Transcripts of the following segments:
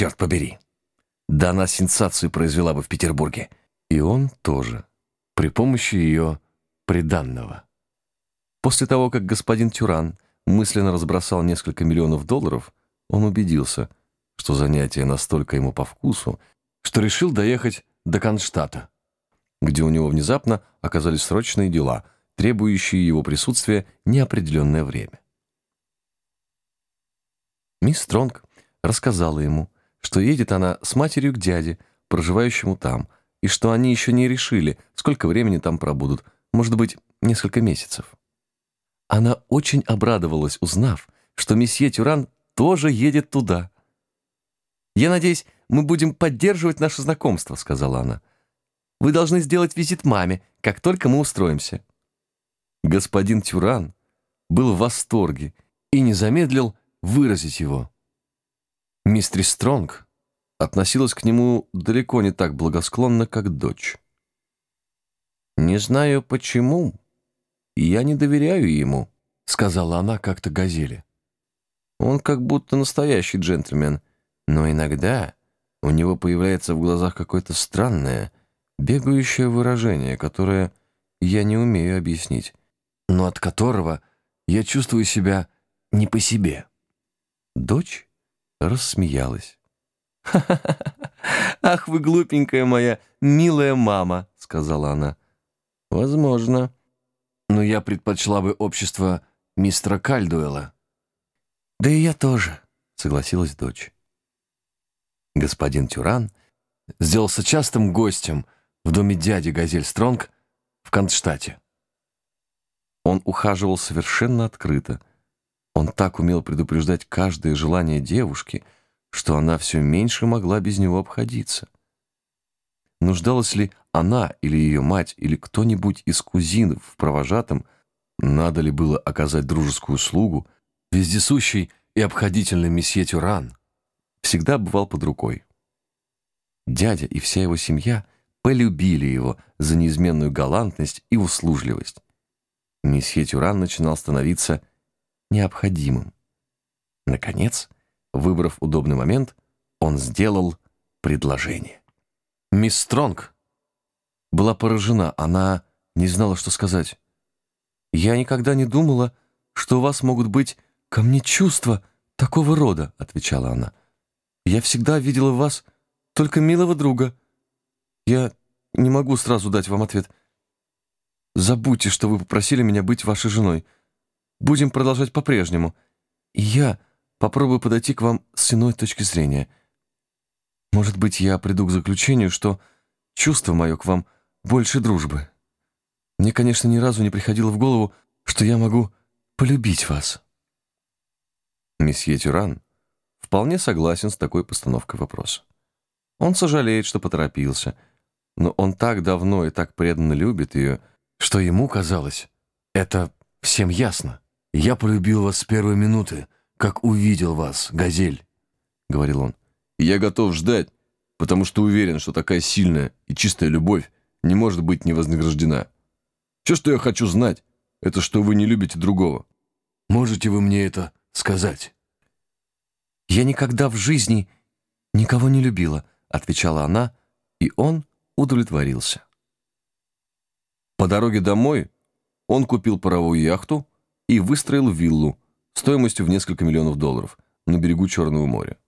черт побери. Да она сенсацию произвела бы в Петербурге. И он тоже, при помощи ее приданного. После того, как господин Тюран мысленно разбросал несколько миллионов долларов, он убедился, что занятие настолько ему по вкусу, что решил доехать до Конштата, где у него внезапно оказались срочные дела, требующие его присутствия неопределенное время. Мисс Стронг рассказала ему, что едет она с матерью к дяде, проживающему там, и что они еще не решили, сколько времени там пробудут, может быть, несколько месяцев. Она очень обрадовалась, узнав, что месье Тюран тоже едет туда. «Я надеюсь, мы будем поддерживать наше знакомство», — сказала она. «Вы должны сделать визит маме, как только мы устроимся». Господин Тюран был в восторге и не замедлил выразить его. Мистер Стронг относилась к нему далеко не так благосклонно, как дочь. «Не знаю почему, я не доверяю ему», — сказала она как-то Газели. «Он как будто настоящий джентльмен, но иногда у него появляется в глазах какое-то странное, бегающее выражение, которое я не умею объяснить, но от которого я чувствую себя не по себе». Дочь рассмеялась. «Ха-ха-ха! Ах, вы глупенькая моя, милая мама!» — сказала она. «Возможно. Но я предпочла бы общество мистера Кальдуэла». «Да и я тоже», — согласилась дочь. Господин Тюран сделался частым гостем в доме дяди Газель Стронг в Кантштате. Он ухаживал совершенно открыто — он так умел предупреждать каждое желание девушки, что она все меньше могла без него обходиться. Нуждалась ли она или ее мать или кто-нибудь из кузинов в провожатом, надо ли было оказать дружескую услугу, вездесущий и обходительный месье Тюран всегда бывал под рукой. Дядя и вся его семья полюбили его за неизменную галантность и услужливость. Месье Тюран начинал становиться необходимым. Наконец, выбрав удобный момент, он сделал предложение. Мисс Стронг была поражена, она не знала, что сказать. «Я никогда не думала, что у вас могут быть ко мне чувства такого рода», — отвечала она. «Я всегда видела в вас только милого друга. Я не могу сразу дать вам ответ. Забудьте, что вы попросили меня быть вашей женой. Будем продолжать по-прежнему. И я попробую подойти к вам с иной точки зрения. Может быть, я приду к заключению, что чувство мое к вам больше дружбы. Мне, конечно, ни разу не приходило в голову, что я могу полюбить вас. Месье Тюран вполне согласен с такой постановкой вопроса. Он сожалеет, что поторопился, но он так давно и так преданно любит ее, что ему казалось, это всем ясно. «Я полюбил вас с первой минуты, как увидел вас, газель», — говорил он. «Я готов ждать, потому что уверен, что такая сильная и чистая любовь не может быть не вознаграждена. Все, что я хочу знать, это что вы не любите другого. Можете вы мне это сказать?» «Я никогда в жизни никого не любила», — отвечала она, и он удовлетворился. По дороге домой он купил паровую яхту, и выстроил виллу стоимостью в несколько миллионов долларов на берегу Черного моря.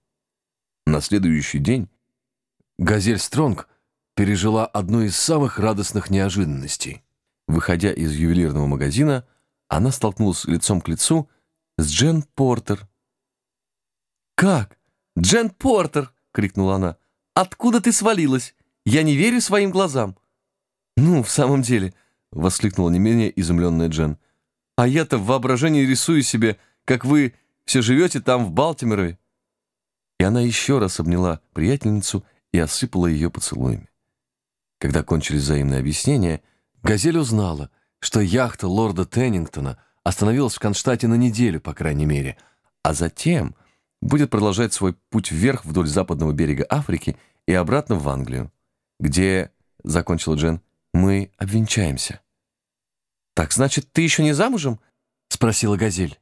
На следующий день «Газель Стронг» пережила одну из самых радостных неожиданностей. Выходя из ювелирного магазина, она столкнулась лицом к лицу с Джен Портер. «Как? Джен Портер!» — крикнула она. «Откуда ты свалилась? Я не верю своим глазам!» «Ну, в самом деле!» — воскликнула не менее изумленная Джен — а я-то в воображении рисую себе, как вы все живете там, в Балтимере». И она еще раз обняла приятельницу и осыпала ее поцелуями. Когда кончились взаимные объяснения, Газель узнала, что яхта лорда Теннингтона остановилась в Конштате на неделю, по крайней мере, а затем будет продолжать свой путь вверх вдоль западного берега Африки и обратно в Англию, где, — закончила Джен, — мы обвенчаемся. «Так, значит, ты еще не замужем?» — спросила Газель.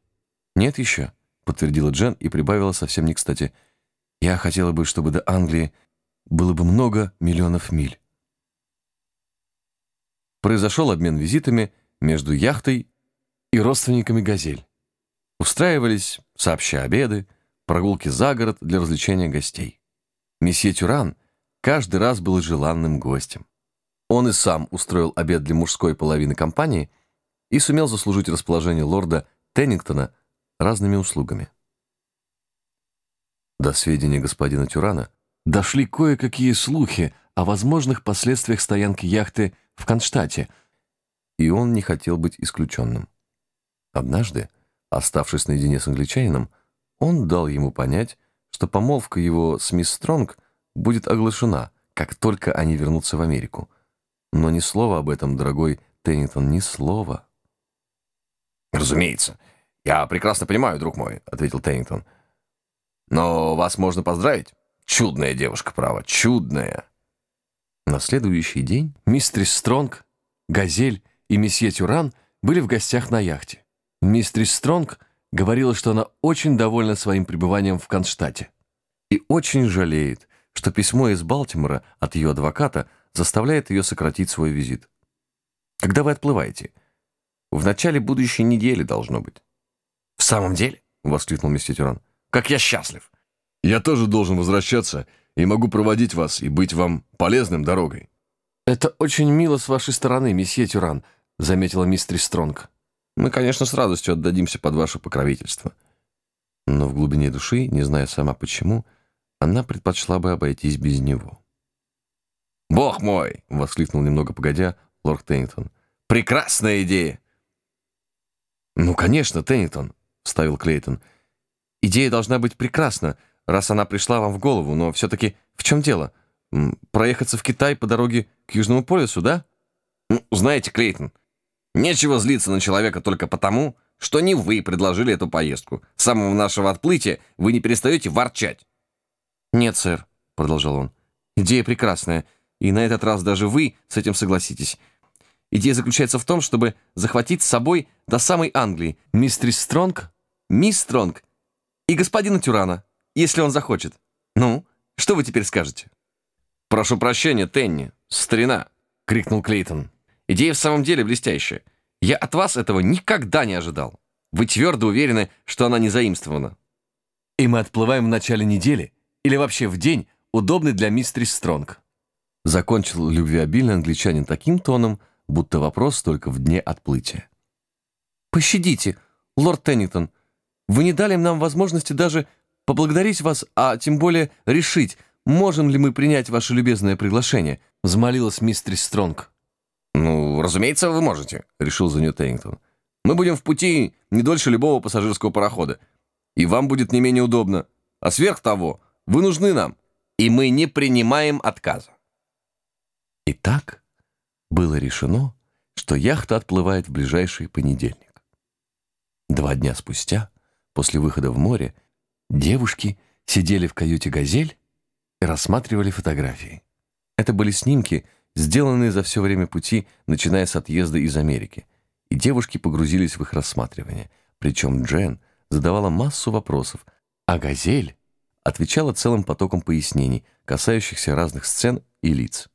«Нет еще», — подтвердила Джен и прибавила совсем не кстати. Я хотела бы, чтобы до Англии было бы много миллионов миль. Произошел обмен визитами между яхтой и родственниками «Газель». Устраивались сообща обеды, прогулки за город для развлечения гостей. Месье Тюран каждый раз был желанным гостем. Он и сам устроил обед для мужской половины компании и сумел заслужить расположение лорда Теннингтона разными услугами. До сведения господина Тюрана дошли кое-какие слухи о возможных последствиях стоянки яхты в Конштадте, и он не хотел быть исключенным. Однажды, оставшись наедине с англичанином, он дал ему понять, что помолвка его с мисс Стронг будет оглашена, как только они вернутся в Америку. Но ни слова об этом, дорогой Теннитон, ни слова. «Разумеется. Я прекрасно понимаю, друг мой», — ответил Теннитон. «Но вас можно поздравить. Чудная девушка, право, чудная». На следующий день мистерис Стронг, Газель и месье Тюран были в гостях на яхте. Мистерис Стронг говорила, что она очень довольна своим пребыванием в Конштадте и очень жалеет, что письмо из Балтимора от ее адвоката заставляет ее сократить свой визит. «Когда вы отплываете?» «В начале будущей недели должно быть». «В самом деле?» — воскликнул Тюран. «Как я счастлив!» «Я тоже должен возвращаться и могу проводить вас и быть вам полезным дорогой». «Это очень мило с вашей стороны, месье Тюран», — заметила мистер Стронг. «Мы, конечно, с радостью отдадимся под ваше покровительство». Но в глубине души, не зная сама почему, она предпочла бы обойтись без него. «Бог мой!» — воскликнул немного погодя лорд Теннитон. «Прекрасная идея!» «Ну, конечно, Теннитон», — вставил Клейтон. «Идея должна быть прекрасна, раз она пришла вам в голову, но все-таки в чем дело? Проехаться в Китай по дороге к Южному полюсу, да? Ну, знаете, Клейтон, нечего злиться на человека только потому, что не вы предложили эту поездку. С самого нашего отплытия вы не перестаете ворчать. «Нет, сэр», — продолжал он, — «идея прекрасная, и на этот раз даже вы с этим согласитесь. Идея заключается в том, чтобы захватить с собой до самой Англии мистерис Стронг, мисс Стронг и господина Тюрана если он захочет. Ну, что вы теперь скажете?» «Прошу прощения, Тенни, старина!» — крикнул Клейтон. «Идея в самом деле блестящая. Я от вас этого никогда не ожидал. Вы твердо уверены, что она не заимствована». «И мы отплываем в начале недели, или вообще в день, удобный для мистерис Стронг». Закончил любвеобильный англичанин таким тоном, будто вопрос только в дне отплытия. «Пощадите, лорд Теннитон, вы не дали нам возможности даже поблагодарить вас, а тем более решить, можем ли мы принять ваше любезное приглашение», — взмолилась мистерис Стронг. «Ну, разумеется, вы можете», — решил за нее Теннингтон. «Мы будем в пути не дольше любого пассажирского парохода, и вам будет не менее удобно. А сверх того, вы нужны нам, и мы не принимаем отказа». Итак, было решено, что яхта отплывает в ближайший понедельник. Два дня спустя, после выхода в море, Девушки сидели в каюте «Газель» и рассматривали фотографии. Это были снимки, сделанные за все время пути, начиная с отъезда из Америки. И девушки погрузились в их рассматривание. Причем Джен задавала массу вопросов, а «Газель» отвечала целым потоком пояснений, касающихся разных сцен и лиц.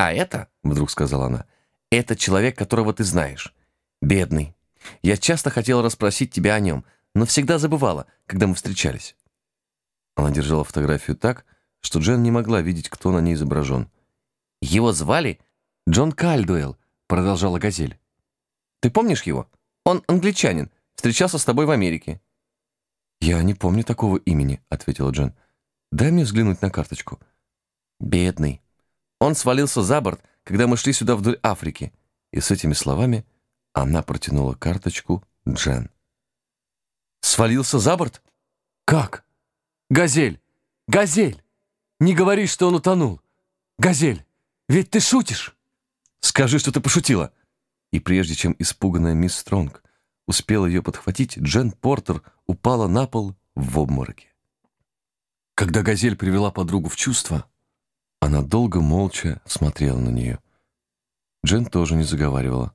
«А это, — вдруг сказала она, — это человек, которого ты знаешь. Бедный. Я часто хотела расспросить тебя о нем — но всегда забывала, когда мы встречались». Она держала фотографию так, что Джен не могла видеть, кто на ней изображен. «Его звали Джон Кальдуэлл», — продолжала Газель. «Ты помнишь его? Он англичанин, встречался с тобой в Америке». «Я не помню такого имени», — ответила Джен. «Дай мне взглянуть на карточку». «Бедный. Он свалился за борт, когда мы шли сюда вдоль Африки». И с этими словами она протянула карточку Джен. Свалился за борт? Как? Газель! Газель! Не говори, что он утонул. Газель, ведь ты шутишь? Скажи, что ты пошутила. И прежде чем испуганная мисс Стронг успела ее подхватить, Джен Портер упала на пол в обмороке. Когда Газель привела подругу в чувство, она долго молча смотрела на нее. Джен тоже не заговаривала.